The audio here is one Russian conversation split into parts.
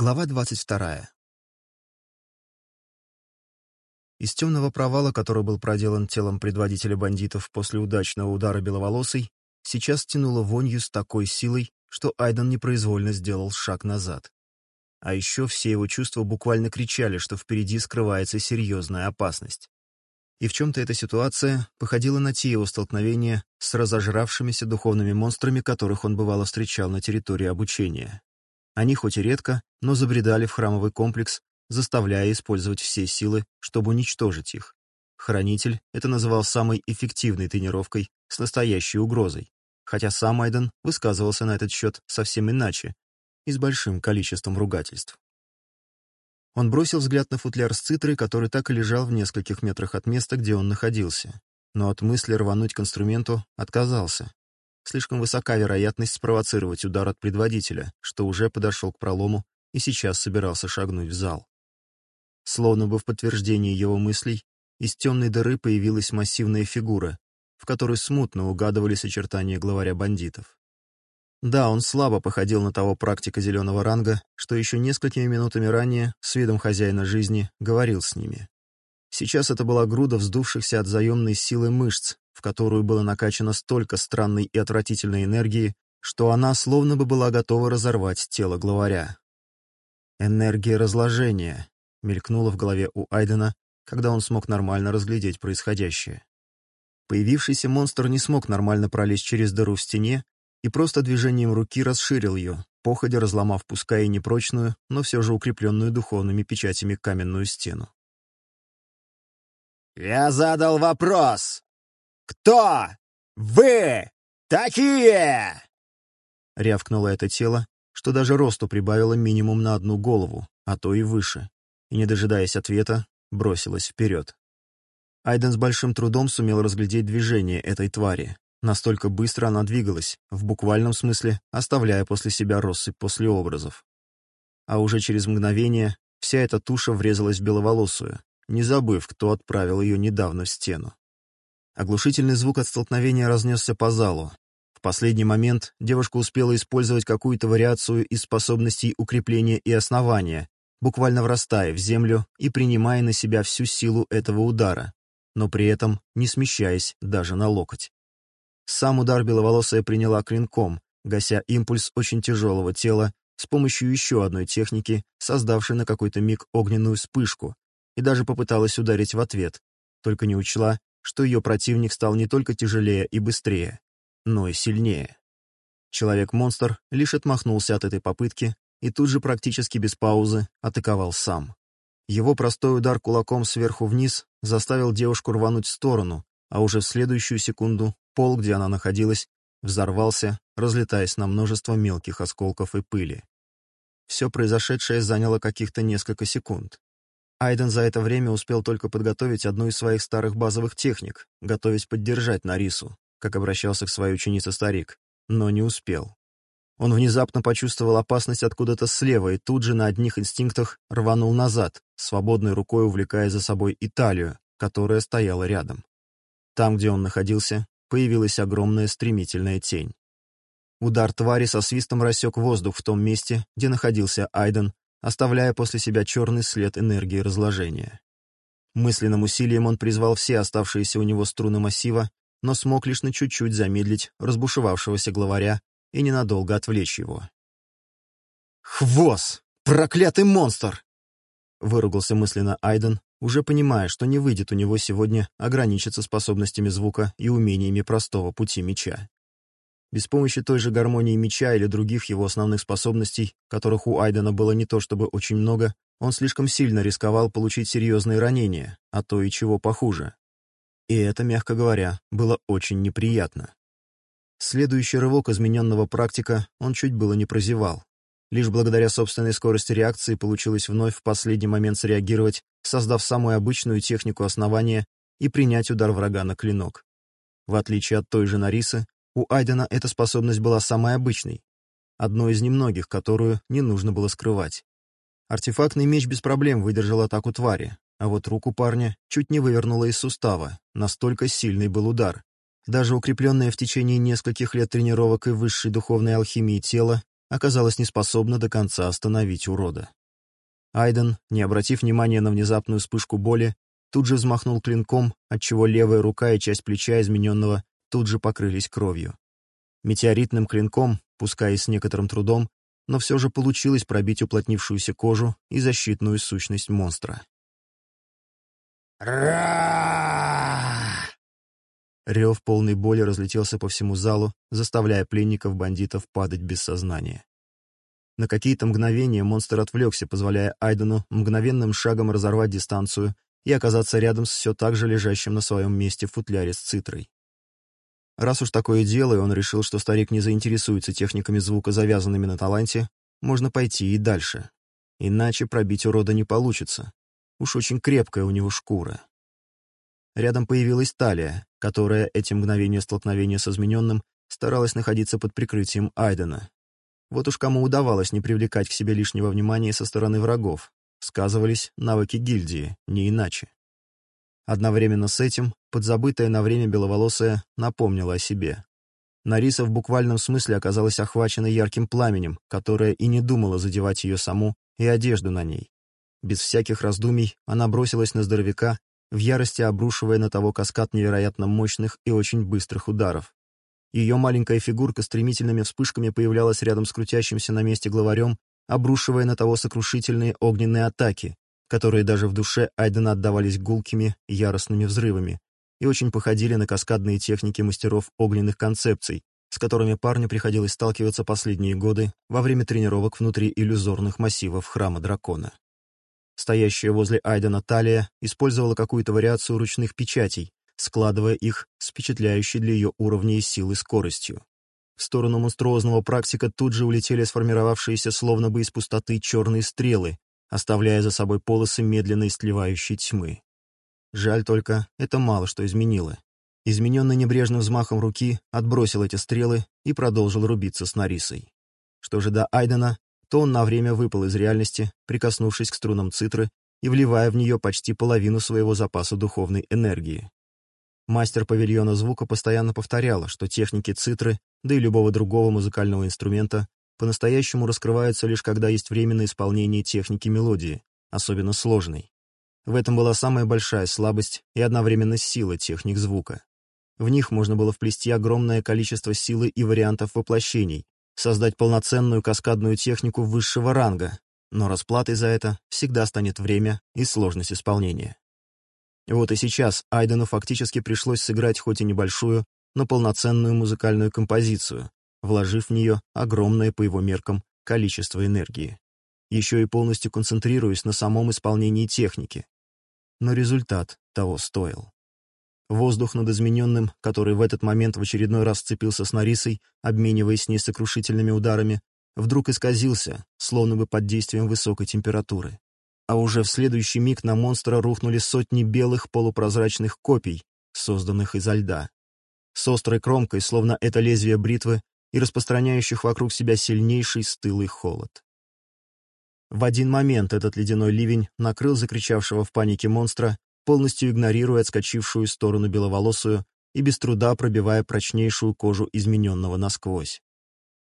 Глава 22. Из темного провала, который был проделан телом предводителя бандитов после удачного удара беловолосой, сейчас тянуло вонью с такой силой, что Айден непроизвольно сделал шаг назад. А еще все его чувства буквально кричали, что впереди скрывается серьезная опасность. И в чем-то эта ситуация походила на те его столкновения с разожравшимися духовными монстрами, которых он бывало встречал на территории обучения. Они хоть и редко, но забредали в храмовый комплекс, заставляя использовать все силы, чтобы уничтожить их. Хранитель это называл самой эффективной тренировкой с настоящей угрозой, хотя сам Айден высказывался на этот счет совсем иначе и с большим количеством ругательств. Он бросил взгляд на футляр с цитрой, который так и лежал в нескольких метрах от места, где он находился, но от мысли рвануть к инструменту отказался. Слишком высока вероятность спровоцировать удар от предводителя, что уже подошел к пролому и сейчас собирался шагнуть в зал. Словно бы в подтверждение его мыслей, из темной дыры появилась массивная фигура, в которой смутно угадывались очертания главаря бандитов. Да, он слабо походил на того практика зеленого ранга, что еще несколькими минутами ранее, с видом хозяина жизни, говорил с ними. Сейчас это была груда вздувшихся от заемной силы мышц, в которую было накачано столько странной и отвратительной энергии, что она словно бы была готова разорвать тело главаря. «Энергия разложения», — мелькнула в голове у Айдена, когда он смог нормально разглядеть происходящее. Появившийся монстр не смог нормально пролезть через дыру в стене и просто движением руки расширил ее, походя разломав пускай и непрочную, но все же укрепленную духовными печатями каменную стену. Я задал вопрос. «Кто вы такие?» Рявкнуло это тело, что даже росту прибавило минимум на одну голову, а то и выше, и, не дожидаясь ответа, бросилось вперед. Айден с большим трудом сумел разглядеть движение этой твари. Настолько быстро она двигалась, в буквальном смысле оставляя после себя россыпь после образов. А уже через мгновение вся эта туша врезалась в беловолосую, не забыв, кто отправил ее недавно в стену. Оглушительный звук от столкновения разнесся по залу. В последний момент девушка успела использовать какую-то вариацию из способностей укрепления и основания, буквально врастая в землю и принимая на себя всю силу этого удара, но при этом не смещаясь даже на локоть. Сам удар беловолосая приняла клинком, гася импульс очень тяжелого тела с помощью еще одной техники, создавшей на какой-то миг огненную вспышку, и даже попыталась ударить в ответ, только не учла, что ее противник стал не только тяжелее и быстрее, но и сильнее. Человек-монстр лишь отмахнулся от этой попытки и тут же практически без паузы атаковал сам. Его простой удар кулаком сверху вниз заставил девушку рвануть в сторону, а уже в следующую секунду пол, где она находилась, взорвался, разлетаясь на множество мелких осколков и пыли. Все произошедшее заняло каких-то несколько секунд. Айден за это время успел только подготовить одну из своих старых базовых техник, готовясь поддержать Нарису, как обращался к своей ученице старик, но не успел. Он внезапно почувствовал опасность откуда-то слева и тут же на одних инстинктах рванул назад, свободной рукой увлекая за собой Италию, которая стояла рядом. Там, где он находился, появилась огромная стремительная тень. Удар твари со свистом рассек воздух в том месте, где находился Айден, оставляя после себя черный след энергии разложения. Мысленным усилием он призвал все оставшиеся у него струны массива, но смог лишь на чуть-чуть замедлить разбушевавшегося главаря и ненадолго отвлечь его. «Хвост! Проклятый монстр!» — выругался мысленно Айден, уже понимая, что не выйдет у него сегодня ограничиться способностями звука и умениями простого пути меча без помощи той же гармонии меча или других его основных способностей, которых у Айдена было не то чтобы очень много, он слишком сильно рисковал получить серьезные ранения, а то и чего похуже. И это, мягко говоря, было очень неприятно. Следующий рывок измененного практика он чуть было не прозевал. Лишь благодаря собственной скорости реакции получилось вновь в последний момент среагировать, создав самую обычную технику основания и принять удар врага на клинок. В отличие от той же Нарисы, у Айдена эта способность была самой обычной, одной из немногих, которую не нужно было скрывать. Артефактный меч без проблем выдержал атаку твари, а вот руку парня чуть не вывернуло из сустава, настолько сильный был удар. Даже укрепленное в течение нескольких лет тренировок и высшей духовной алхимии тело оказалось неспособно до конца остановить урода. Айден, не обратив внимания на внезапную вспышку боли, тут же взмахнул клинком, отчего левая рука и часть плеча измененного тут же покрылись кровью. Метеоритным клинком, пускай и с некоторым трудом, но все же получилось пробить уплотнившуюся кожу и защитную сущность монстра. Рев полной боли разлетелся по всему залу, заставляя пленников-бандитов падать без сознания. На какие-то мгновения монстр отвлекся, позволяя Айдену мгновенным шагом разорвать дистанцию и оказаться рядом с все так же лежащим на своем месте в футляре с цитрой. Раз уж такое дело, и он решил, что старик не заинтересуется техниками звука, завязанными на таланте, можно пойти и дальше. Иначе пробить урода не получится. Уж очень крепкая у него шкура. Рядом появилась талия, которая эти мгновения столкновения с измененным старалась находиться под прикрытием Айдена. Вот уж кому удавалось не привлекать к себе лишнего внимания со стороны врагов. Сказывались навыки гильдии, не иначе. Одновременно с этим подзабытая на время беловолосая напомнила о себе. Нариса в буквальном смысле оказалась охвачена ярким пламенем, которое и не думала задевать ее саму и одежду на ней. Без всяких раздумий она бросилась на здоровяка, в ярости обрушивая на того каскад невероятно мощных и очень быстрых ударов. Ее маленькая фигурка стремительными вспышками появлялась рядом с крутящимся на месте главарем, обрушивая на того сокрушительные огненные атаки, которые даже в душе Айдена отдавались гулкими, яростными взрывами и очень походили на каскадные техники мастеров огненных концепций, с которыми парню приходилось сталкиваться последние годы во время тренировок внутри иллюзорных массивов храма дракона. Стоящая возле Айдена талия использовала какую-то вариацию ручных печатей, складывая их с впечатляющей для ее уровней и силы скоростью. В сторону монструозного практика тут же улетели сформировавшиеся словно бы из пустоты черные стрелы, оставляя за собой полосы медленно истлевающей тьмы. Жаль только, это мало что изменило. Измененный небрежным взмахом руки отбросил эти стрелы и продолжил рубиться с Нарисой. Что же до Айдена, то он на время выпал из реальности, прикоснувшись к струнам цитры и вливая в нее почти половину своего запаса духовной энергии. Мастер павильона звука постоянно повторяла, что техники цитры, да и любого другого музыкального инструмента по-настоящему раскрываются лишь когда есть время на исполнение техники мелодии, особенно сложной. В этом была самая большая слабость и одновременно сила техник звука. В них можно было вплести огромное количество силы и вариантов воплощений, создать полноценную каскадную технику высшего ранга, но расплатой за это всегда станет время и сложность исполнения. Вот и сейчас Айдену фактически пришлось сыграть хоть и небольшую, но полноценную музыкальную композицию, вложив в нее огромное по его меркам количество энергии. Еще и полностью концентрируясь на самом исполнении техники. Но результат того стоил. Воздух над измененным, который в этот момент в очередной раз цепился с Нарисой, обмениваясь с ней сокрушительными ударами, вдруг исказился, словно бы под действием высокой температуры. А уже в следующий миг на монстра рухнули сотни белых полупрозрачных копий, созданных изо льда. С острой кромкой, словно это лезвие бритвы, и распространяющих вокруг себя сильнейший стылый холод. В один момент этот ледяной ливень накрыл закричавшего в панике монстра, полностью игнорируя отскочившую сторону беловолосую и без труда пробивая прочнейшую кожу измененного насквозь.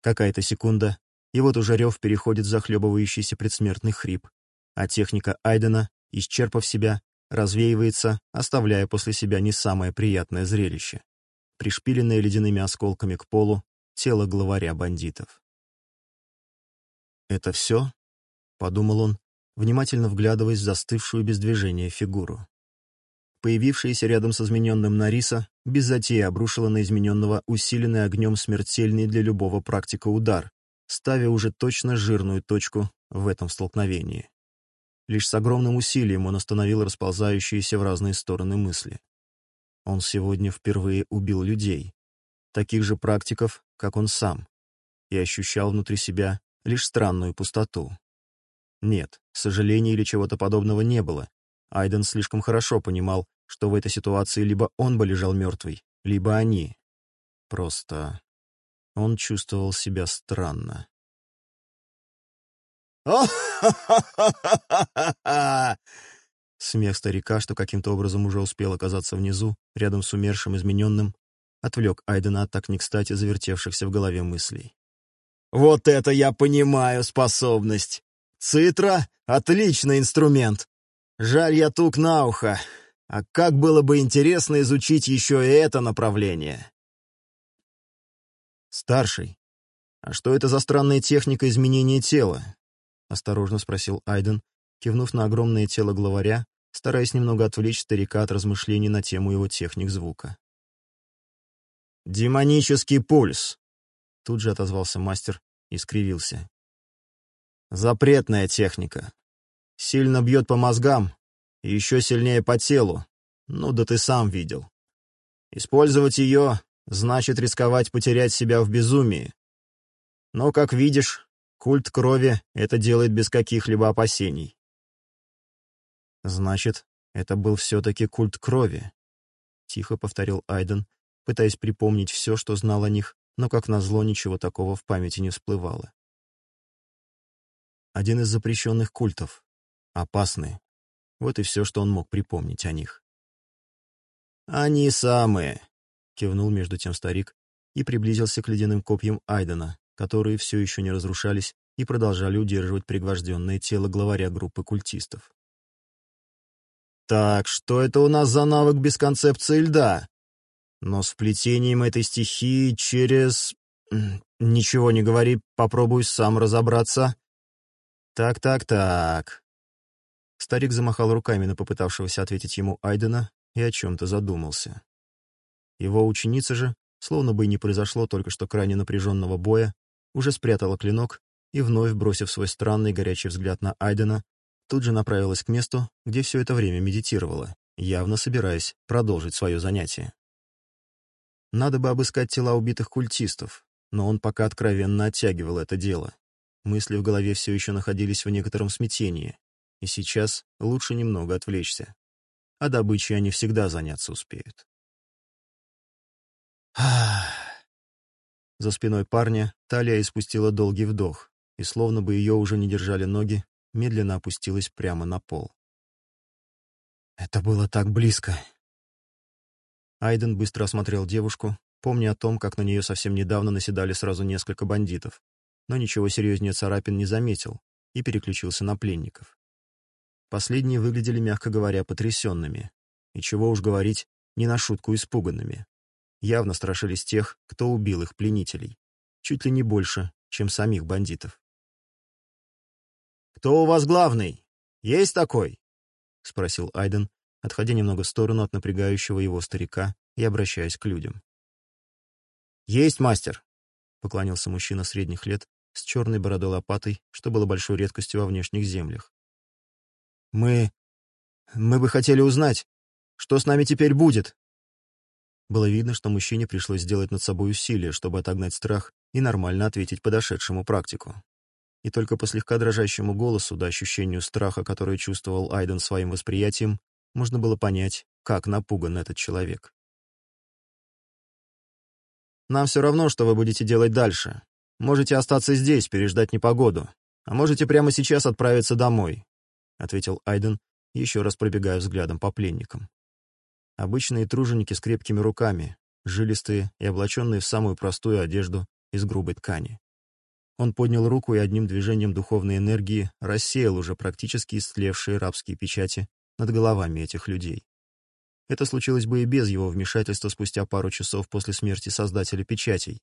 Какая-то секунда, и вот уже рев переходит в захлебывающийся предсмертный хрип, а техника Айдена, исчерпав себя, развеивается, оставляя после себя не самое приятное зрелище. Пришпиленное ледяными осколками к полу, тело главаря бандитов. «Это все?» — подумал он, внимательно вглядываясь в застывшую без движения фигуру. Появившаяся рядом с измененным Нариса без затеи обрушила на измененного усиленный огнем смертельный для любого практика удар, ставя уже точно жирную точку в этом столкновении. Лишь с огромным усилием он остановил расползающиеся в разные стороны мысли. Он сегодня впервые убил людей, таких же практиков, как он сам, и ощущал внутри себя лишь странную пустоту. Нет, сожаления или чего-то подобного не было. Айден слишком хорошо понимал, что в этой ситуации либо он бы лежал мертвый, либо они. Просто он чувствовал себя странно. Смех старика, что каким-то образом уже успел оказаться внизу, рядом с умершим измененным, отвлек Айдена от так не кстати завертевшихся в голове мыслей. «Вот это я понимаю способность! Цитра — отличный инструмент! Жаль, я тук на ухо. А как было бы интересно изучить еще и это направление!» «Старший, а что это за странная техника изменения тела?» — осторожно спросил Айден, кивнув на огромное тело главаря, стараясь немного отвлечь старика от размышлений на тему его техник звука. «Демонический пульс!» Тут же отозвался мастер и скривился. «Запретная техника. Сильно бьет по мозгам и еще сильнее по телу. Ну да ты сам видел. Использовать ее значит рисковать потерять себя в безумии. Но, как видишь, культ крови это делает без каких-либо опасений». «Значит, это был все-таки культ крови», — тихо повторил Айден, пытаясь припомнить все, что знал о них, но, как назло, ничего такого в памяти не всплывало. Один из запрещенных культов. Опасные. Вот и все, что он мог припомнить о них. «Они самые!» — кивнул между тем старик и приблизился к ледяным копьям Айдена, которые все еще не разрушались и продолжали удерживать пригвожденное тело главаря группы культистов. «Так, что это у нас за навык без концепции льда?» Но с плетением этой стихии через... Ничего не говори, попробуй сам разобраться. Так-так-так. Старик замахал руками на попытавшегося ответить ему Айдена и о чем-то задумался. Его ученица же, словно бы и не произошло только что крайне напряженного боя, уже спрятала клинок и, вновь бросив свой странный горячий взгляд на Айдена, тут же направилась к месту, где все это время медитировала, явно собираясь продолжить свое занятие. Надо бы обыскать тела убитых культистов, но он пока откровенно оттягивал это дело. Мысли в голове все еще находились в некотором смятении, и сейчас лучше немного отвлечься. А добычей они всегда заняться успеют. За спиной парня Талия испустила долгий вдох, и словно бы ее уже не держали ноги, медленно опустилась прямо на пол. «Это было так близко», Айден быстро осмотрел девушку, помня о том, как на нее совсем недавно наседали сразу несколько бандитов, но ничего серьезнее царапин не заметил и переключился на пленников. Последние выглядели, мягко говоря, потрясенными, и чего уж говорить, не на шутку испуганными. Явно страшились тех, кто убил их пленителей, чуть ли не больше, чем самих бандитов. «Кто у вас главный? Есть такой?» — спросил Айден, отходя немного в сторону от напрягающего его старика и обращаясь к людям. «Есть мастер!» — поклонился мужчина средних лет с черной бородой лопатой, что было большой редкостью во внешних землях. «Мы... мы бы хотели узнать, что с нами теперь будет?» Было видно, что мужчине пришлось сделать над собой усилие, чтобы отогнать страх и нормально ответить подошедшему практику. И только по слегка дрожащему голосу, до ощущению страха, которое чувствовал Айден своим восприятием, можно было понять, как напуган этот человек. «Нам все равно, что вы будете делать дальше. Можете остаться здесь, переждать непогоду, а можете прямо сейчас отправиться домой», — ответил Айден, еще раз пробегая взглядом по пленникам. Обычные труженики с крепкими руками, жилистые и облаченные в самую простую одежду из грубой ткани. Он поднял руку и одним движением духовной энергии рассеял уже практически истлевшие рабские печати над головами этих людей. Это случилось бы и без его вмешательства спустя пару часов после смерти создателя печатей.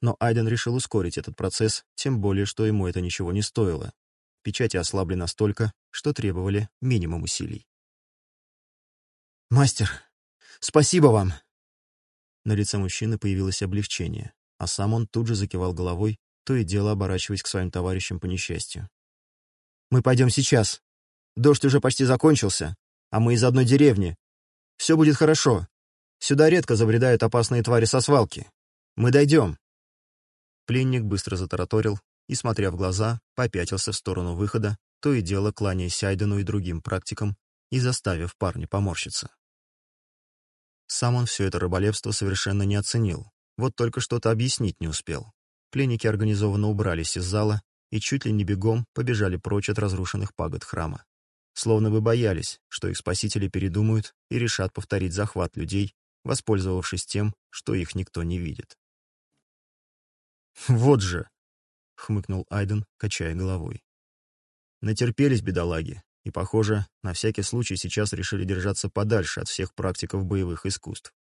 Но Айден решил ускорить этот процесс, тем более, что ему это ничего не стоило. Печати ослабли настолько, что требовали минимум усилий. «Мастер, спасибо вам!» На лице мужчины появилось облегчение, а сам он тут же закивал головой, то и дело оборачиваясь к своим товарищам по несчастью. «Мы пойдем сейчас. Дождь уже почти закончился, а мы из одной деревни. Все будет хорошо. Сюда редко забредают опасные твари со свалки. Мы дойдем». Пленник быстро затараторил и, смотря в глаза, попятился в сторону выхода, то и дело кланяясь Айдену и другим практикам и заставив парня поморщиться. Сам он все это рыболепство совершенно не оценил, вот только что-то объяснить не успел. Пленники организованно убрались из зала и чуть ли не бегом побежали прочь от разрушенных пагод храма словно бы боялись, что их спасители передумают и решат повторить захват людей, воспользовавшись тем, что их никто не видит. «Вот же!» — хмыкнул Айден, качая головой. Натерпелись бедолаги, и, похоже, на всякий случай сейчас решили держаться подальше от всех практиков боевых искусств.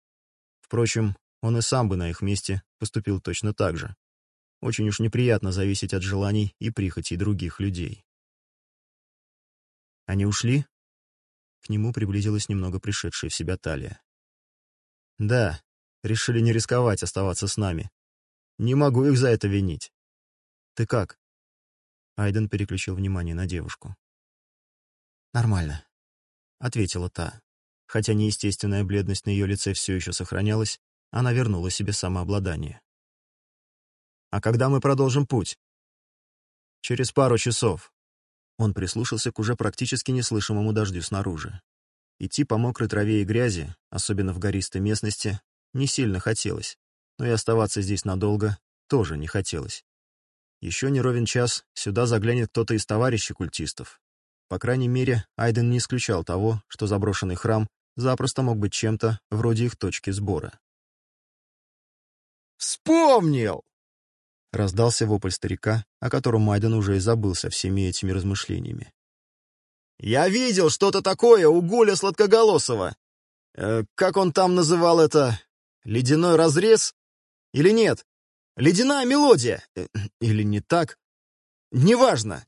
Впрочем, он и сам бы на их месте поступил точно так же. Очень уж неприятно зависеть от желаний и прихотей других людей. «Они ушли?» К нему приблизилась немного пришедшая в себя талия. «Да, решили не рисковать оставаться с нами. Не могу их за это винить». «Ты как?» Айден переключил внимание на девушку. «Нормально», — ответила та. Хотя неестественная бледность на ее лице все еще сохранялась, она вернула себе самообладание. «А когда мы продолжим путь?» «Через пару часов. Он прислушался к уже практически неслышимому дождю снаружи. Идти по мокрой траве и грязи, особенно в гористой местности, не сильно хотелось, но и оставаться здесь надолго тоже не хотелось. Еще не ровен час сюда заглянет кто-то из товарищей культистов. По крайней мере, Айден не исключал того, что заброшенный храм запросто мог быть чем-то вроде их точки сбора. «Вспомнил!» Раздался вопль старика, о котором Майден уже и забыл со всеми этими размышлениями. «Я видел что-то такое у Гуля Сладкоголосого! Э, как он там называл это? Ледяной разрез? Или нет? Ледяная мелодия! Э, или не так? Неважно!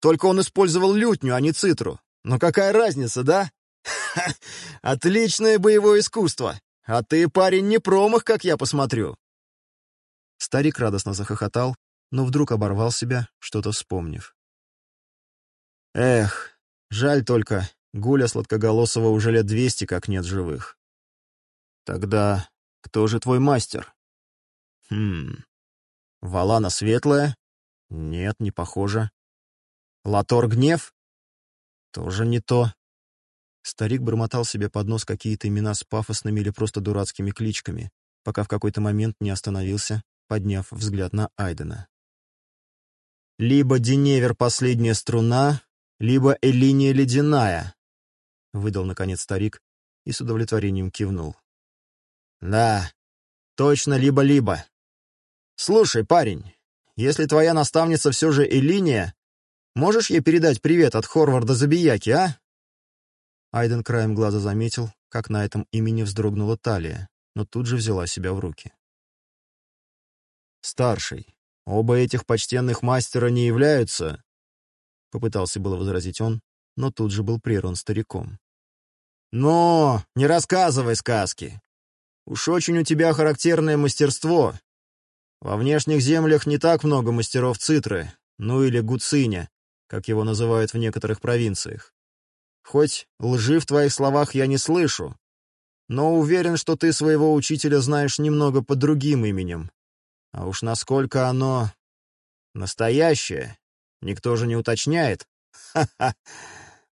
Только он использовал лютню, а не цитру. Но какая разница, да? Ха -ха, отличное боевое искусство! А ты, парень, не промах, как я посмотрю!» Старик радостно захохотал, но вдруг оборвал себя, что-то вспомнив. «Эх, жаль только, Гуля Сладкоголосова уже лет двести как нет живых». «Тогда кто же твой мастер?» «Хм... Валана Светлая? Нет, не похоже. Латор Гнев? Тоже не то». Старик бормотал себе под нос какие-то имена с пафосными или просто дурацкими кличками, пока в какой-то момент не остановился подняв взгляд на Айдена. «Либо Деневер последняя струна, либо Элиния ледяная», — выдал, наконец, старик и с удовлетворением кивнул. «Да, точно либо-либо. Слушай, парень, если твоя наставница все же Элиния, можешь ей передать привет от Хорварда Забияки, а?» Айден краем глаза заметил, как на этом имени вздрогнула талия, но тут же взяла себя в руки старший. Оба этих почтенных мастера не являются...» Попытался было возразить он, но тут же был прерван стариком. «Но! Не рассказывай сказки! Уж очень у тебя характерное мастерство. Во внешних землях не так много мастеров цитры, ну или гуциня, как его называют в некоторых провинциях. Хоть лжи в твоих словах я не слышу, но уверен, что ты своего учителя знаешь немного под другим именем. А уж насколько оно настоящее, никто же не уточняет. Ха-ха.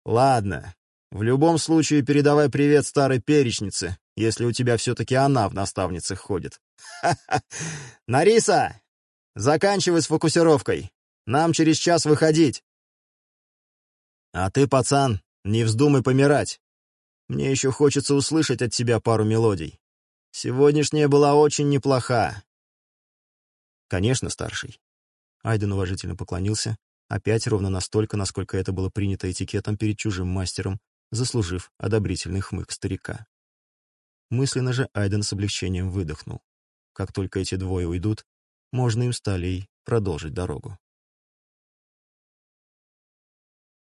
Ладно. В любом случае передавай привет старой перечнице, если у тебя все-таки она в наставницах ходит. Ха-ха. Нариса, заканчивай с фокусировкой. Нам через час выходить. А ты, пацан, не вздумай помирать. Мне еще хочется услышать от тебя пару мелодий. Сегодняшняя была очень неплоха. «Конечно, старший». Айден уважительно поклонился, опять ровно настолько, насколько это было принято этикетом перед чужим мастером, заслужив одобрительный хмык старика. Мысленно же Айден с облегчением выдохнул. Как только эти двое уйдут, можно им стали продолжить дорогу.